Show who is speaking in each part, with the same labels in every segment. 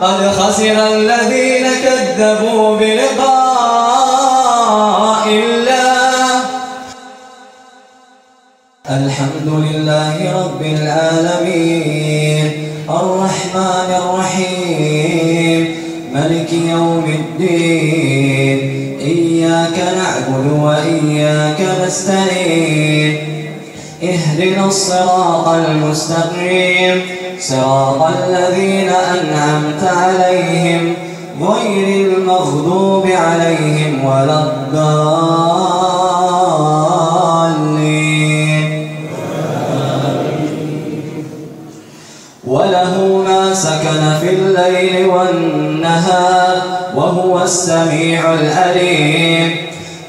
Speaker 1: قد خسر الذين كذبوا بلقاء الله. الحمد لله رب العالمين. الرحمن الرحيم. ملك يوم الدين. إياك نعبد وإياك نستعين. اهدنا الصراط المستقيم. صراط الذين أنعمت عليهم غير المغضوب عليهم ولا الضالين. وله ما سكن في الليل والنهار وهو السميع العليم.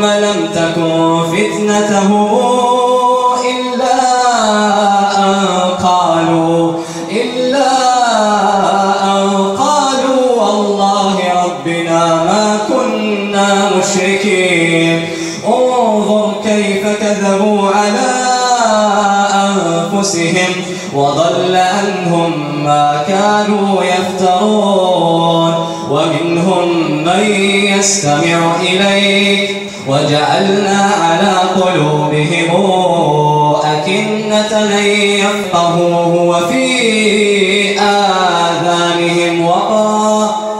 Speaker 1: ثم لم تكن فتنتهم إلا أن قالوا إلا أن قالوا والله ربنا ما كنا مشركين. انظر كيف كذبوا على أنفسهم وضل عنهم ما كانوا يفترون. ومنهم من يستمع إليك وجعلنا على قلوبهم أكنة أن يفقهوه وفي آذانهم وقرا.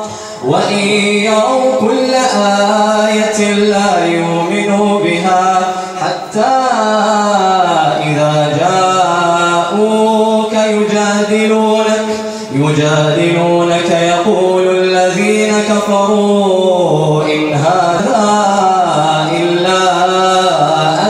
Speaker 1: وإن يروا كل آية لا يؤمنوا بها حتى إذا جاءوك يجادلونك يجادلونك يقول الذين كفروا إن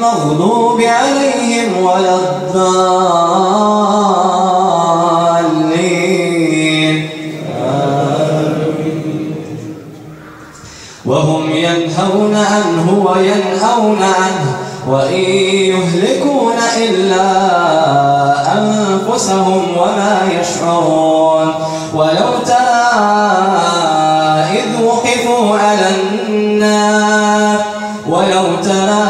Speaker 1: المغضوب عليهم ولا الضالين. وهم ينهون عنه وينهون عنه وإن يهلكون إلا أنفسهم وما يشعرون. ولو ترى إذ وقفوا على النار ولو ترى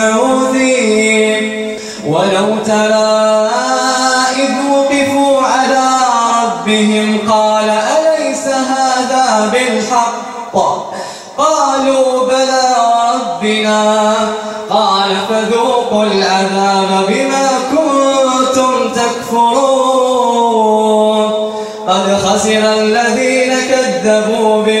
Speaker 1: ولو ترى إذ وقفوا على ربهم قال أليس هذا بالحق؟ قالوا بلى ربنا قال فذوقوا العذاب بما كنتم تكفرون. قد خسر الذين كذبوا بلقاء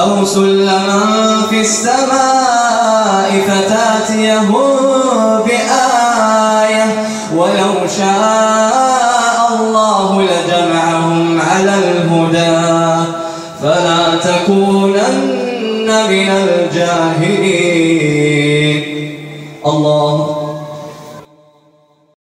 Speaker 1: أو سلما في السماء فتاتيهم بآية ولو شاء الله لجمعهم على الهدى فلا تكونن من الجاهلين.